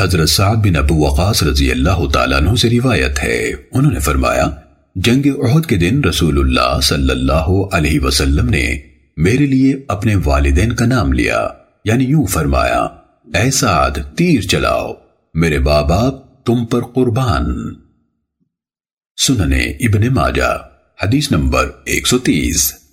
حضرت سعد بن ابو وقاص رضی اللہ تعالیٰ عنہ سے روایت ہے۔ انہوں نے فرمایا، جنگ احد کے دن رسول اللہ صلی اللہ علیہ وسلم نے میرے لیے اپنے والدین کا نام لیا۔ یعنی یوں فرمایا، اے سعد، تیر چلاؤ، میرے بابا تم پر قربان۔ سننے ابن ماجہ، حدیث نمبر ایک سو تیس۔